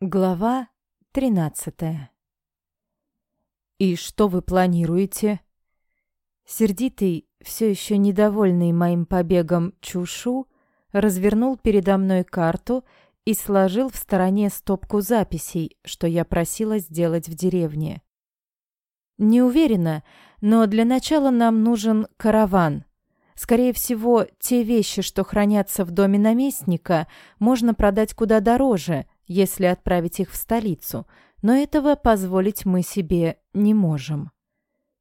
Глава тринадцатая. «И что вы планируете?» Сердитый, все еще недовольный моим побегом Чушу, развернул передо мной карту и сложил в стороне стопку записей, что я просила сделать в деревне. «Не уверена, но для начала нам нужен караван. Скорее всего, те вещи, что хранятся в доме наместника, можно продать куда дороже — если отправить их в столицу, но этого позволить мы себе не можем.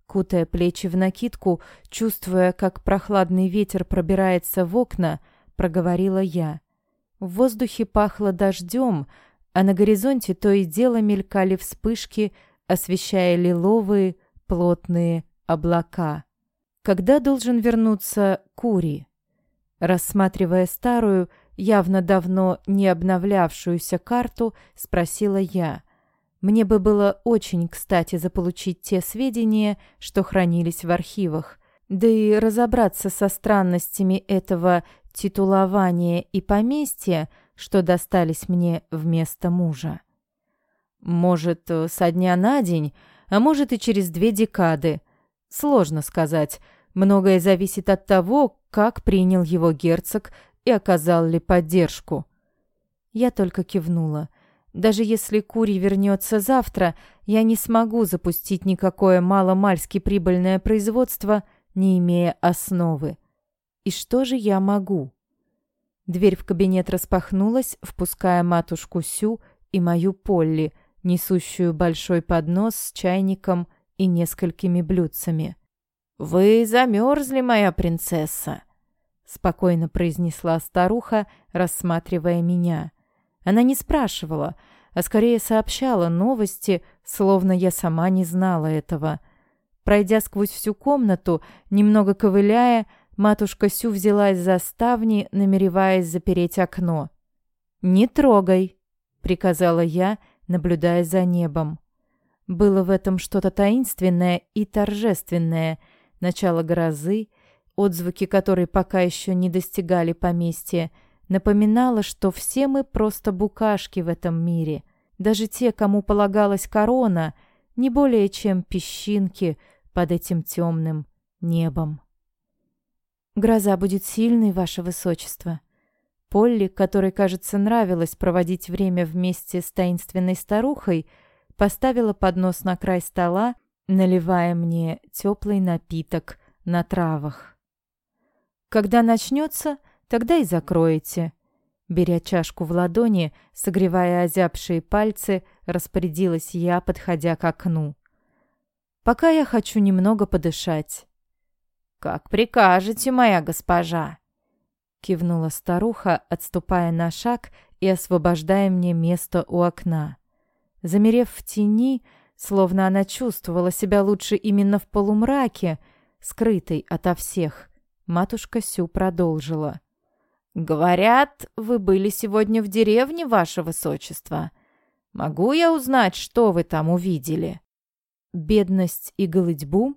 Кутая плечи в накидку, чувствуя, как прохладный ветер пробирается в окна, проговорила я. В воздухе пахло дождем, а на горизонте то и дело мелькали вспышки, освещая лиловые, плотные облака. Когда должен вернуться Кури? Рассматривая старую, явно давно не обновлявшуюся карту, спросила я. Мне бы было очень кстати заполучить те сведения, что хранились в архивах, да и разобраться со странностями этого титулования и поместья, что достались мне вместо мужа. Может, со дня на день, а может и через две декады. Сложно сказать. Многое зависит от того, как принял его герцог и оказал ли поддержку. Я только кивнула. Даже если Кури вернется завтра, я не смогу запустить никакое маломальски прибыльное производство, не имея основы. И что же я могу? Дверь в кабинет распахнулась, впуская матушку Сю и мою Полли, несущую большой поднос с чайником и несколькими блюдцами. «Вы замерзли, моя принцесса!» Спокойно произнесла старуха, рассматривая меня. Она не спрашивала, а скорее сообщала новости, словно я сама не знала этого. Пройдя сквозь всю комнату, немного ковыляя, матушка Сю взялась за ставни, намереваясь запереть окно. «Не трогай», — приказала я, наблюдая за небом. Было в этом что-то таинственное и торжественное, начало грозы — отзвуки которой пока еще не достигали поместья, напоминала, что все мы просто букашки в этом мире. Даже те, кому полагалась корона, не более чем песчинки под этим темным небом. «Гроза будет сильной, ваше высочество». Полли, которой, кажется, нравилось проводить время вместе с таинственной старухой, поставила поднос на край стола, наливая мне теплый напиток на травах. Когда начнется, тогда и закроете». Беря чашку в ладони, согревая озябшие пальцы, распорядилась я, подходя к окну. «Пока я хочу немного подышать». «Как прикажете, моя госпожа!» Кивнула старуха, отступая на шаг и освобождая мне место у окна. Замерев в тени, словно она чувствовала себя лучше именно в полумраке, скрытой ото всех, Матушка Сю продолжила. «Говорят, вы были сегодня в деревне, ваше высочество. Могу я узнать, что вы там увидели?» Бедность и голодьбу,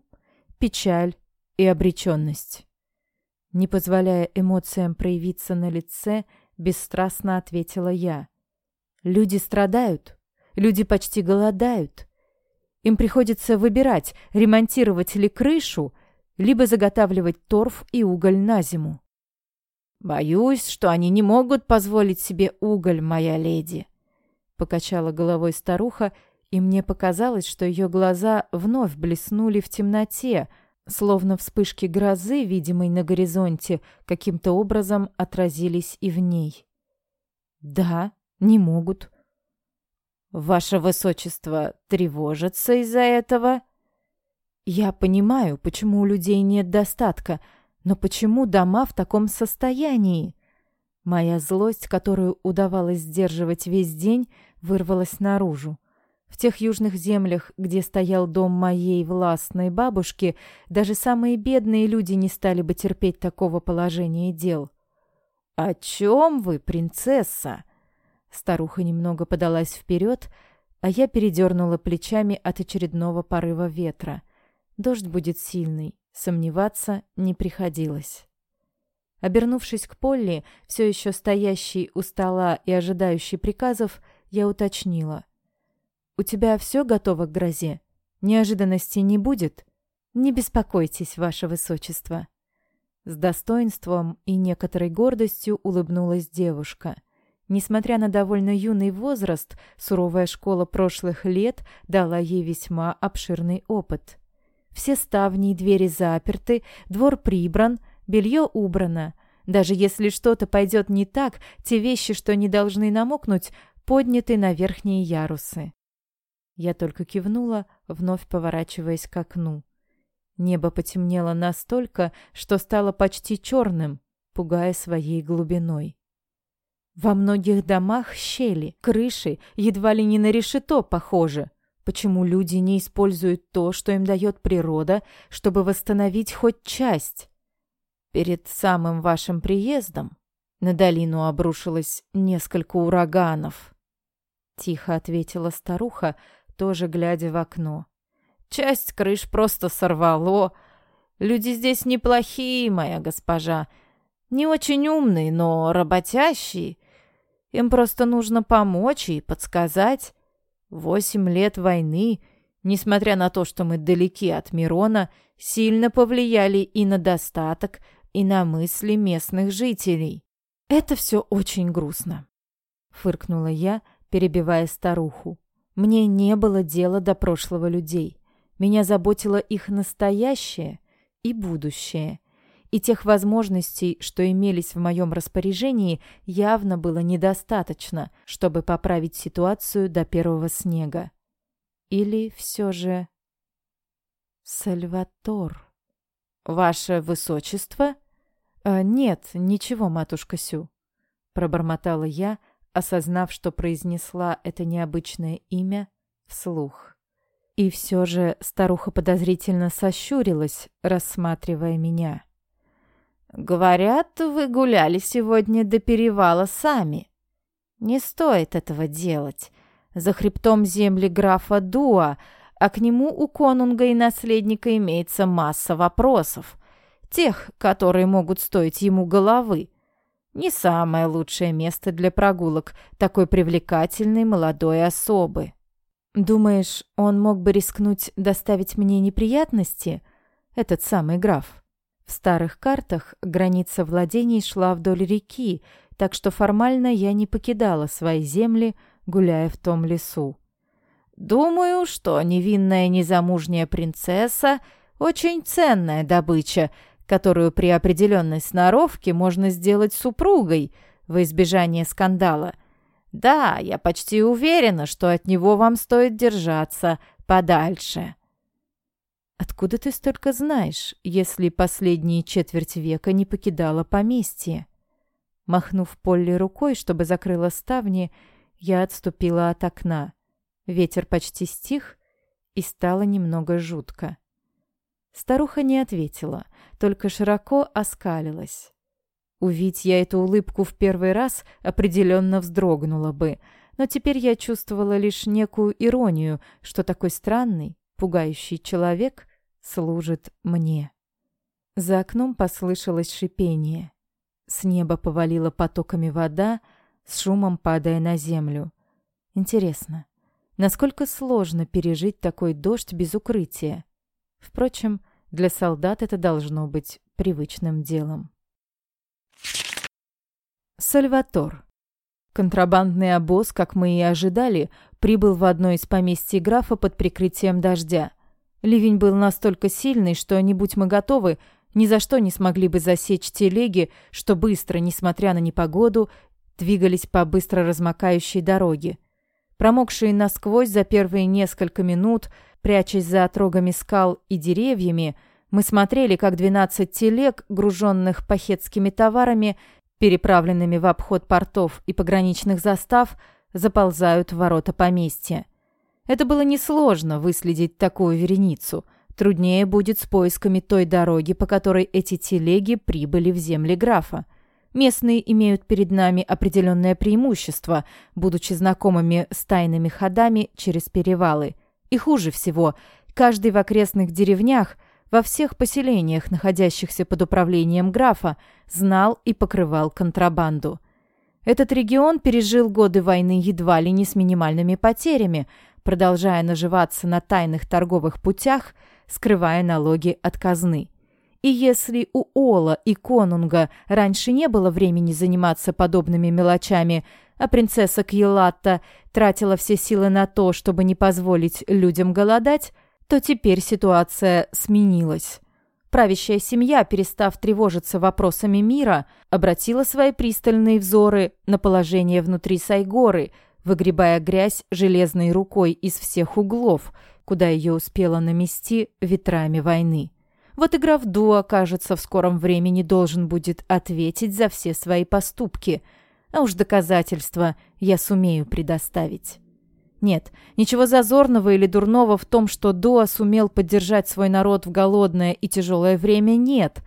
печаль и обреченность. Не позволяя эмоциям проявиться на лице, бесстрастно ответила я. «Люди страдают, люди почти голодают. Им приходится выбирать, ремонтировать ли крышу – либо заготавливать торф и уголь на зиму. «Боюсь, что они не могут позволить себе уголь, моя леди», — покачала головой старуха, и мне показалось, что ее глаза вновь блеснули в темноте, словно вспышки грозы, видимой на горизонте, каким-то образом отразились и в ней. «Да, не могут». «Ваше высочество тревожится из-за этого?» Я понимаю, почему у людей нет достатка, но почему дома в таком состоянии? Моя злость, которую удавалось сдерживать весь день, вырвалась наружу. В тех южных землях, где стоял дом моей властной бабушки, даже самые бедные люди не стали бы терпеть такого положения дел. «О чем вы, принцесса?» Старуха немного подалась вперед, а я передернула плечами от очередного порыва ветра. Дождь будет сильный, сомневаться не приходилось. Обернувшись к Полли, все еще стоящей у стола и ожидающей приказов, я уточнила. «У тебя все готово к грозе? Неожиданностей не будет?» «Не беспокойтесь, ваше высочество». С достоинством и некоторой гордостью улыбнулась девушка. Несмотря на довольно юный возраст, суровая школа прошлых лет дала ей весьма обширный опыт. Все ставни и двери заперты, двор прибран, белье убрано. Даже если что-то пойдет не так, те вещи, что не должны намокнуть, подняты на верхние ярусы. Я только кивнула, вновь поворачиваясь к окну. Небо потемнело настолько, что стало почти черным, пугая своей глубиной. Во многих домах щели, крыши едва ли не на решето похожи. Почему люди не используют то, что им дает природа, чтобы восстановить хоть часть? Перед самым вашим приездом на долину обрушилось несколько ураганов. Тихо ответила старуха, тоже глядя в окно. Часть крыш просто сорвало. Люди здесь неплохие, моя госпожа. Не очень умные, но работящие. Им просто нужно помочь и подсказать. Восемь лет войны, несмотря на то, что мы далеки от Мирона, сильно повлияли и на достаток, и на мысли местных жителей. Это все очень грустно. Фыркнула я, перебивая старуху. Мне не было дела до прошлого людей. Меня заботило их настоящее и будущее. И тех возможностей, что имелись в моем распоряжении, явно было недостаточно, чтобы поправить ситуацию до первого снега. Или все же... Сальватор. Ваше Высочество? А, нет, ничего, матушка Сю. Пробормотала я, осознав, что произнесла это необычное имя вслух. И все же старуха подозрительно сощурилась, рассматривая меня. «Говорят, вы гуляли сегодня до перевала сами. Не стоит этого делать. За хребтом земли графа Дуа, а к нему у конунга и наследника имеется масса вопросов. Тех, которые могут стоить ему головы. Не самое лучшее место для прогулок такой привлекательной молодой особы. Думаешь, он мог бы рискнуть доставить мне неприятности? Этот самый граф. В старых картах граница владений шла вдоль реки, так что формально я не покидала свои земли, гуляя в том лесу. Думаю, что невинная незамужняя принцесса — очень ценная добыча, которую при определенной сноровке можно сделать супругой во избежание скандала — да, я почти уверена, что от него вам стоит держаться подальше. Откуда ты столько знаешь, если последние четверть века не покидала поместье? Махнув Полли рукой, чтобы закрыла ставни, я отступила от окна. Ветер почти стих, и стало немного жутко. Старуха не ответила, только широко оскалилась. Увидь я эту улыбку в первый раз, определенно вздрогнула бы, но теперь я чувствовала лишь некую иронию, что такой странный, пугающий человек служит мне. За окном послышалось шипение. С неба повалила потоками вода, с шумом падая на землю. Интересно, насколько сложно пережить такой дождь без укрытия? Впрочем, для солдат это должно быть привычным делом. Сальватор. Контрабандный обоз, как мы и ожидали, прибыл в одно из поместьй графа под прикрытием дождя. Ливень был настолько сильный, что, не будь мы готовы, ни за что не смогли бы засечь телеги, что быстро, несмотря на непогоду, двигались по быстро размокающей дороге. Промокшие насквозь за первые несколько минут, прячась за отрогами скал и деревьями, мы смотрели, как двенадцать телег, груженных пахетскими товарами, переправленными в обход портов и пограничных застав, заползают в ворота поместья. Это было несложно выследить такую вереницу. Труднее будет с поисками той дороги, по которой эти телеги прибыли в земли графа. Местные имеют перед нами определенное преимущество, будучи знакомыми с тайными ходами через перевалы. И хуже всего, каждый в окрестных деревнях во всех поселениях, находящихся под управлением графа, знал и покрывал контрабанду. Этот регион пережил годы войны едва ли не с минимальными потерями, продолжая наживаться на тайных торговых путях, скрывая налоги от казны. И если у Ола и Конунга раньше не было времени заниматься подобными мелочами, а принцесса Кьелатта тратила все силы на то, чтобы не позволить людям голодать, то теперь ситуация сменилась. Правящая семья, перестав тревожиться вопросами мира, обратила свои пристальные взоры на положение внутри Сайгоры, выгребая грязь железной рукой из всех углов, куда ее успела намести ветрами войны. Вот и граф Дуа, кажется, в скором времени должен будет ответить за все свои поступки, а уж доказательства я сумею предоставить. Нет, ничего зазорного или дурного в том, что Дуа сумел поддержать свой народ в голодное и тяжелое время, нет.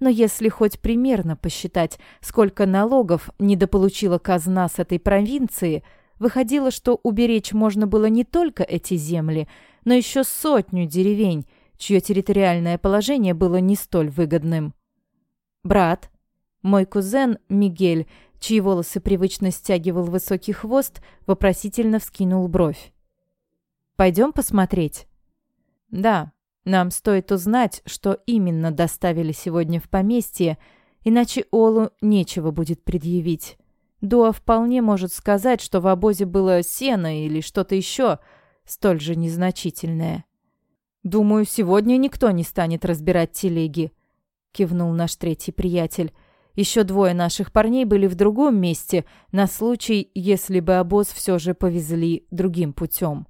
Но если хоть примерно посчитать, сколько налогов недополучила казна с этой провинции, выходило, что уберечь можно было не только эти земли, но еще сотню деревень, чье территориальное положение было не столь выгодным. Брат, мой кузен Мигель, чьи волосы привычно стягивал высокий хвост, вопросительно вскинул бровь. «Пойдем посмотреть?» «Да, нам стоит узнать, что именно доставили сегодня в поместье, иначе Олу нечего будет предъявить. Дуа вполне может сказать, что в обозе было сено или что-то еще, столь же незначительное». «Думаю, сегодня никто не станет разбирать телеги», — кивнул наш третий приятель. «Еще двое наших парней были в другом месте, на случай, если бы обоз все же повезли другим путем.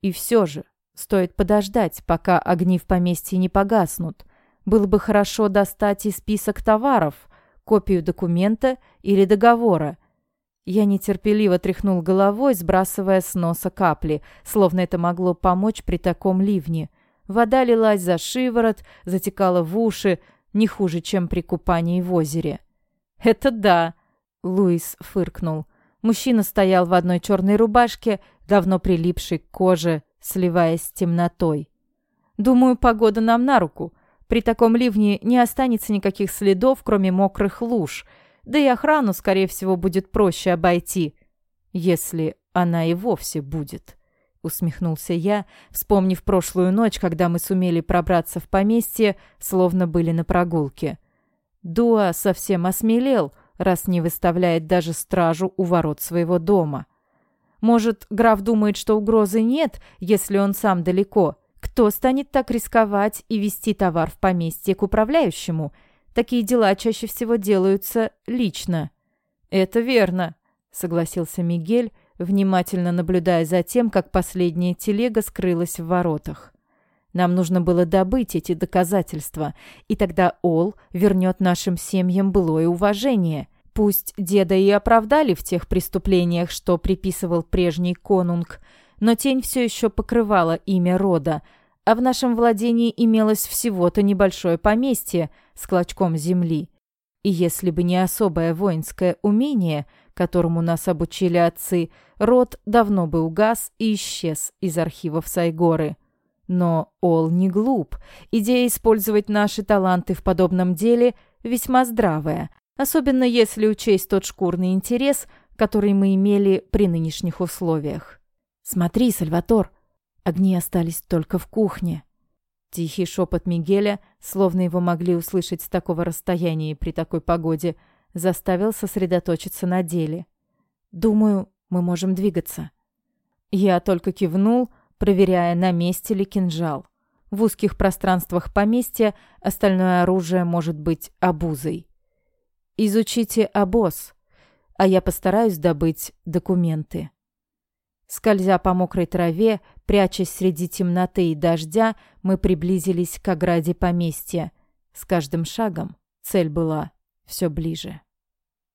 И все же, стоит подождать, пока огни в поместье не погаснут. Было бы хорошо достать и список товаров, копию документа или договора». Я нетерпеливо тряхнул головой, сбрасывая с носа капли, словно это могло помочь при таком ливне. Вода лилась за шиворот, затекала в уши, не хуже, чем при купании в озере. «Это да!» — Луис фыркнул. Мужчина стоял в одной черной рубашке, давно прилипшей к коже, сливаясь с темнотой. «Думаю, погода нам на руку. При таком ливне не останется никаких следов, кроме мокрых луж. Да и охрану, скорее всего, будет проще обойти, если она и вовсе будет» усмехнулся я, вспомнив прошлую ночь, когда мы сумели пробраться в поместье, словно были на прогулке. Дуа совсем осмелел, раз не выставляет даже стражу у ворот своего дома. Может, граф думает, что угрозы нет, если он сам далеко? Кто станет так рисковать и вести товар в поместье к управляющему? Такие дела чаще всего делаются лично. «Это верно», — согласился Мигель, — внимательно наблюдая за тем, как последняя телега скрылась в воротах. Нам нужно было добыть эти доказательства, и тогда Ол вернет нашим семьям былое уважение. Пусть деда и оправдали в тех преступлениях, что приписывал прежний конунг, но тень все еще покрывала имя рода, а в нашем владении имелось всего-то небольшое поместье с клочком земли. И если бы не особое воинское умение, которому нас обучили отцы, род давно бы угас и исчез из архивов Сайгоры. Но Ол не глуп. Идея использовать наши таланты в подобном деле весьма здравая, особенно если учесть тот шкурный интерес, который мы имели при нынешних условиях. «Смотри, Сальватор, огни остались только в кухне». Тихий шепот Мигеля, словно его могли услышать с такого расстояния при такой погоде – заставил сосредоточиться на деле. «Думаю, мы можем двигаться». Я только кивнул, проверяя, на месте ли кинжал. В узких пространствах поместья остальное оружие может быть обузой. «Изучите обоз, а я постараюсь добыть документы». Скользя по мокрой траве, прячась среди темноты и дождя, мы приблизились к ограде поместья. С каждым шагом цель была все ближе.